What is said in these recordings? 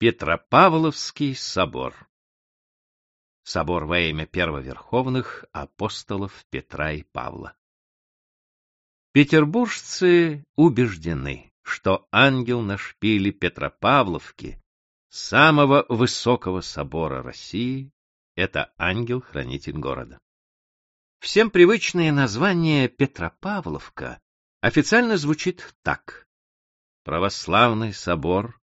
Петропавловский собор Собор во имя первоверховных апостолов Петра и Павла Петербуржцы убеждены, что ангел на шпиле Петропавловки, самого высокого собора России, это ангел-хранитель города. Всем привычное название Петропавловка официально звучит так. Православный собор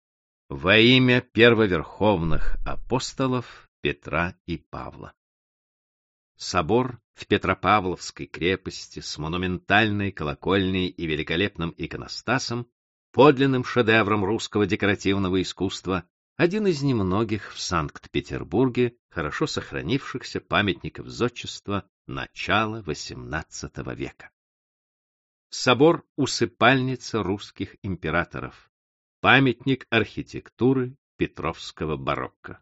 во имя первоверховных апостолов Петра и Павла. Собор в Петропавловской крепости с монументальной колокольней и великолепным иконостасом, подлинным шедевром русского декоративного искусства, один из немногих в Санкт-Петербурге хорошо сохранившихся памятников зодчества начала XVIII века. Собор — усыпальница русских императоров, памятник архитектуры Петровского барокко.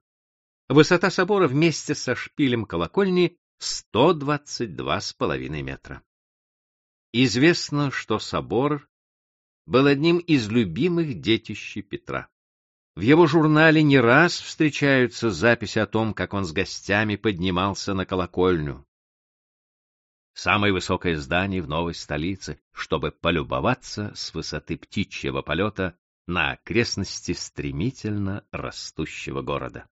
Высота собора вместе со шпилем колокольни 122,5 метра. Известно, что собор был одним из любимых детищей Петра. В его журнале не раз встречаются записи о том, как он с гостями поднимался на колокольню. Самое высокое здание в новой столице, чтобы полюбоваться с высоты птичьего полета на окрестности стремительно растущего города.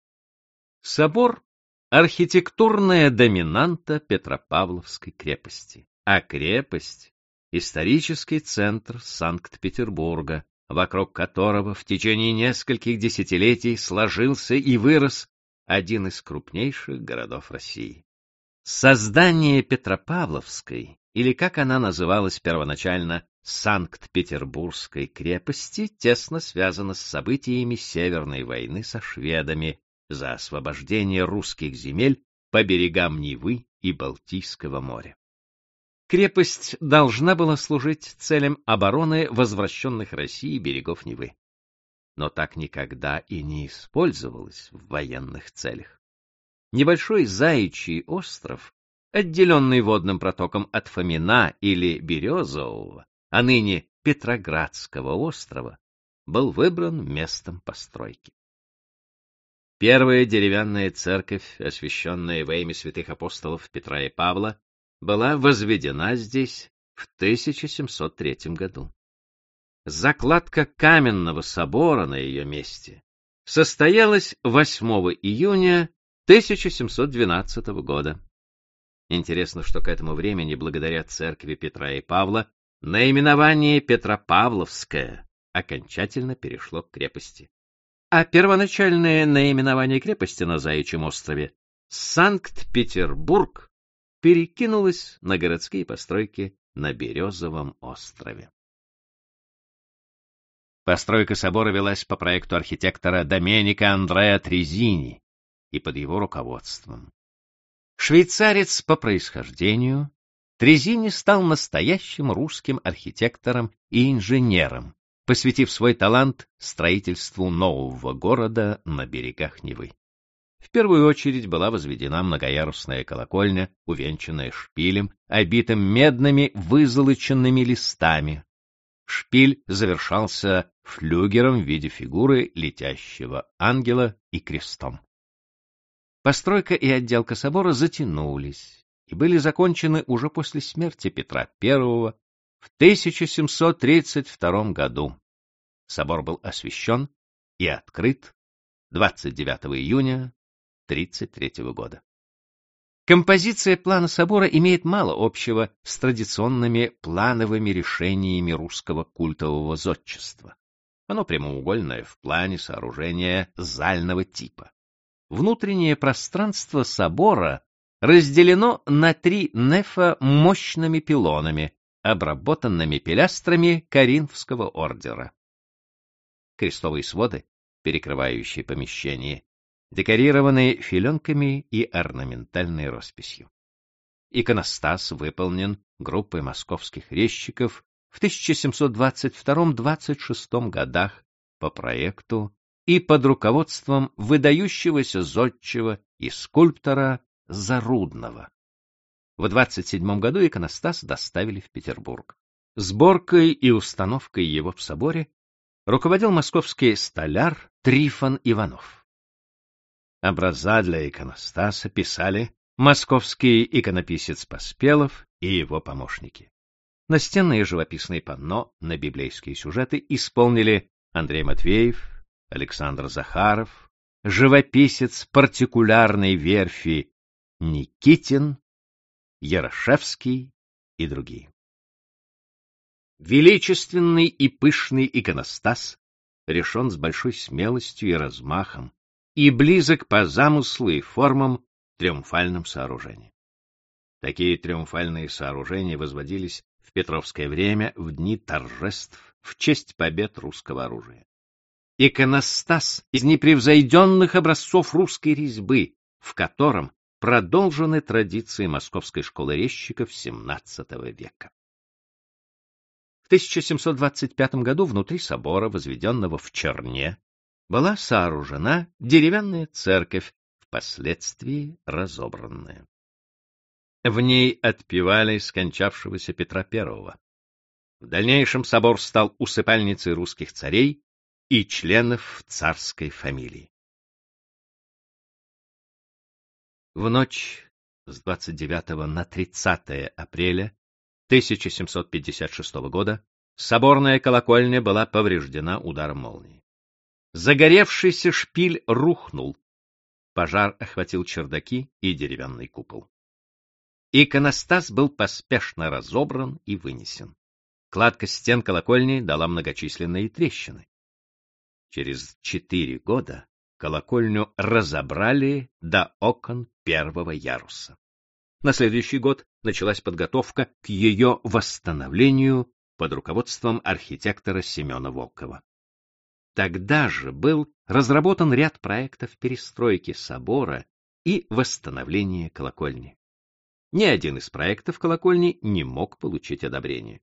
Собор архитектурная доминанта Петропавловской крепости, а крепость — исторический центр Санкт-Петербурга, вокруг которого в течение нескольких десятилетий сложился и вырос один из крупнейших городов России. Создание Петропавловской, или как она называлась первоначально, Санкт-Петербургской крепости, тесно связано с событиями Северной войны со шведами за освобождение русских земель по берегам Невы и Балтийского моря. Крепость должна была служить целям обороны возвращенных России берегов Невы, но так никогда и не использовалась в военных целях. Небольшой заячий остров, отделенный водным протоком от Фомина или Березового, а ныне Петроградского острова, был выбран местом постройки. Первая деревянная церковь, освященная во имя святых апостолов Петра и Павла, была возведена здесь в 1703 году. Закладка каменного собора на ее месте состоялась 8 июня 1712 года. Интересно, что к этому времени, благодаря церкви Петра и Павла, наименование Петропавловское окончательно перешло к крепости а первоначальное наименование крепости на Заячьем острове Санкт-Петербург перекинулось на городские постройки на Березовом острове. Постройка собора велась по проекту архитектора Доменика Андреа Трезини и под его руководством. Швейцарец по происхождению, Трезини стал настоящим русским архитектором и инженером, посвятив свой талант строительству нового города на берегах Невы. В первую очередь была возведена многоярусная колокольня, увенчанная шпилем, обитым медными вызолоченными листами. Шпиль завершался флюгером в виде фигуры летящего ангела и крестом. Постройка и отделка собора затянулись и были закончены уже после смерти Петра I в 1732 году собор был освящен и открыт 29 июня 1933 года. Композиция плана собора имеет мало общего с традиционными плановыми решениями русского культового зодчества. Оно прямоугольное в плане сооружения зального типа. Внутреннее пространство собора разделено на три нефа мощными пилонами, обработанными пилястрами Коринфского ордера. Крестовые своды, перекрывающие помещение, декорированы филенками и орнаментальной росписью. Иконостас выполнен группой московских резчиков в 1722-26 годах по проекту и под руководством выдающегося зодчего и скульптора Зарудного. В 27 году иконостас доставили в Петербург. Сборкой и установкой его в соборе руководил московский столяр Трифон Иванов. Образа для иконостаса писали московский иконописец Поспелов и его помощники. Настенные живописные панно на библейские сюжеты исполнили Андрей Матвеев, Александр Захаров, живописец партикулярной верфи Никитин, Ярошевский и другие. Величественный и пышный иконостас решен с большой смелостью и размахом и близок по замыслу и формам триумфальным сооружениям. Такие триумфальные сооружения возводились в Петровское время в дни торжеств в честь побед русского оружия. Иконостас из непревзойденных образцов русской резьбы, в котором продолжены традиции московской школы резчиков XVII века. В 1725 году внутри собора, возведенного в Черне, была сооружена деревянная церковь, впоследствии разобранная. В ней отпевали скончавшегося Петра I. В дальнейшем собор стал усыпальницей русских царей и членов царской фамилии. В ночь с 29 на 30 апреля 1756 года соборная колокольня была повреждена ударом молнии. Загоревшийся шпиль рухнул. Пожар охватил чердаки и деревянный купол. Иконостас был поспешно разобран и вынесен. Кладка стен колокольни дала многочисленные трещины. Через четыре года колокольню разобрали до окон первого яруса. На следующий год началась подготовка к ее восстановлению под руководством архитектора Семена Волкова. Тогда же был разработан ряд проектов перестройки собора и восстановления колокольни. Ни один из проектов колокольни не мог получить одобрение.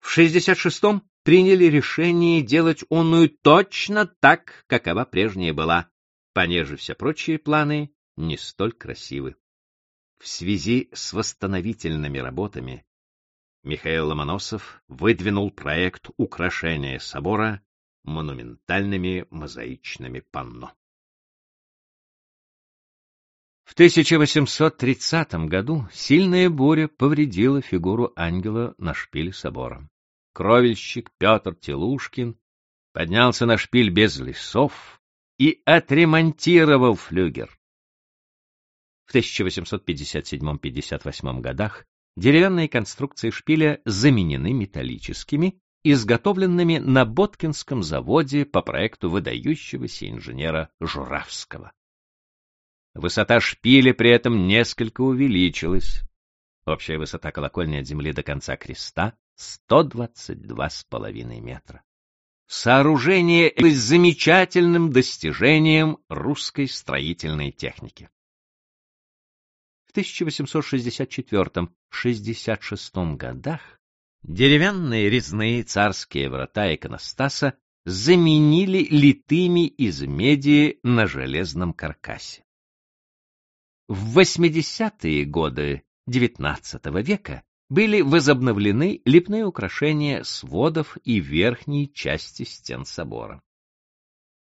В 66-м приняли решение делать онную точно так, какова прежняя была, понеже все прочие планы не столь красивы. В связи с восстановительными работами Михаил Ломоносов выдвинул проект украшения собора монументальными мозаичными панно. В 1830 году сильная буря повредила фигуру ангела на шпиле собора кровельщик Петр Телушкин поднялся на шпиль без лесов и отремонтировал флюгер. В 1857-58 годах деревянные конструкции шпиля заменены металлическими, изготовленными на Боткинском заводе по проекту выдающегося инженера Журавского. Высота шпиля при этом несколько увеличилась. Общая высота колокольни от земли до конца креста 122,5 метра. Сооружение было замечательным достижением русской строительной техники. В 1864-66 годах деревянные резные царские врата иконостаса заменили литыми из меди на железном каркасе. В 80-е годы XIX века были возобновлены лепные украшения сводов и верхней части стен собора.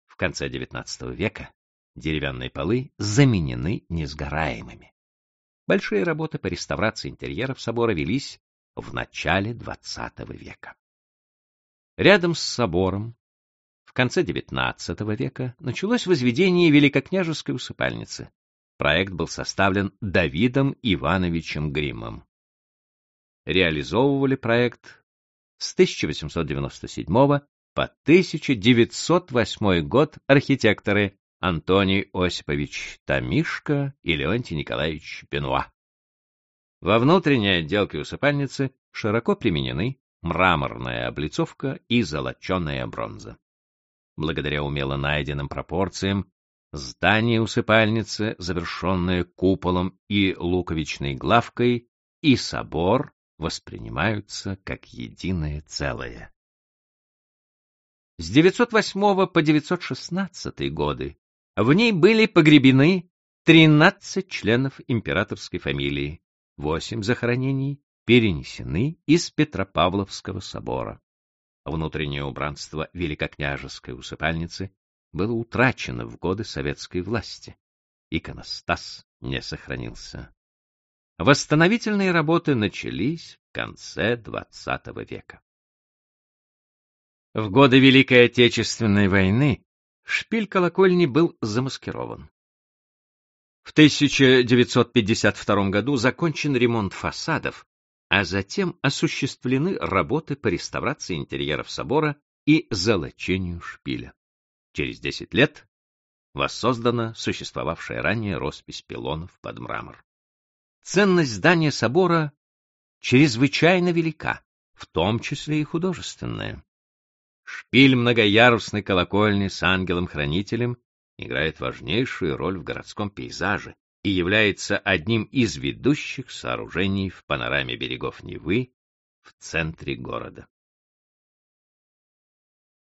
В конце XIX века деревянные полы заменены несгораемыми. Большие работы по реставрации интерьеров собора велись в начале XX века. Рядом с собором в конце XIX века началось возведение великокняжеской усыпальницы. Проект был составлен Давидом Ивановичем Гримом реализовывали проект с 1897 по 1908 год архитекторы Антоний Осипович Тамишко и Леонтий Николаевич Бенуа. Во внутренней отделке усыпальницы широко применены мраморная облицовка и золоченая бронза. Благодаря умело найденным пропорциям здание усыпальницы, завершенное куполом и луковичной главкой, и собор воспринимаются как единое целое. С 908 по 916 годы в ней были погребены 13 членов императорской фамилии, 8 захоронений перенесены из Петропавловского собора. Внутреннее убранство великокняжеской усыпальницы было утрачено в годы советской власти. Иконостас не сохранился. Восстановительные работы начались в конце XX века. В годы Великой Отечественной войны шпиль колокольни был замаскирован. В 1952 году закончен ремонт фасадов, а затем осуществлены работы по реставрации интерьеров собора и золочению шпиля. Через 10 лет воссоздана существовавшая ранее роспись пилонов под мрамор. Ценность здания собора чрезвычайно велика, в том числе и художественная. Шпиль многоярусной колокольни с ангелом-хранителем играет важнейшую роль в городском пейзаже и является одним из ведущих сооружений в панораме берегов Невы в центре города.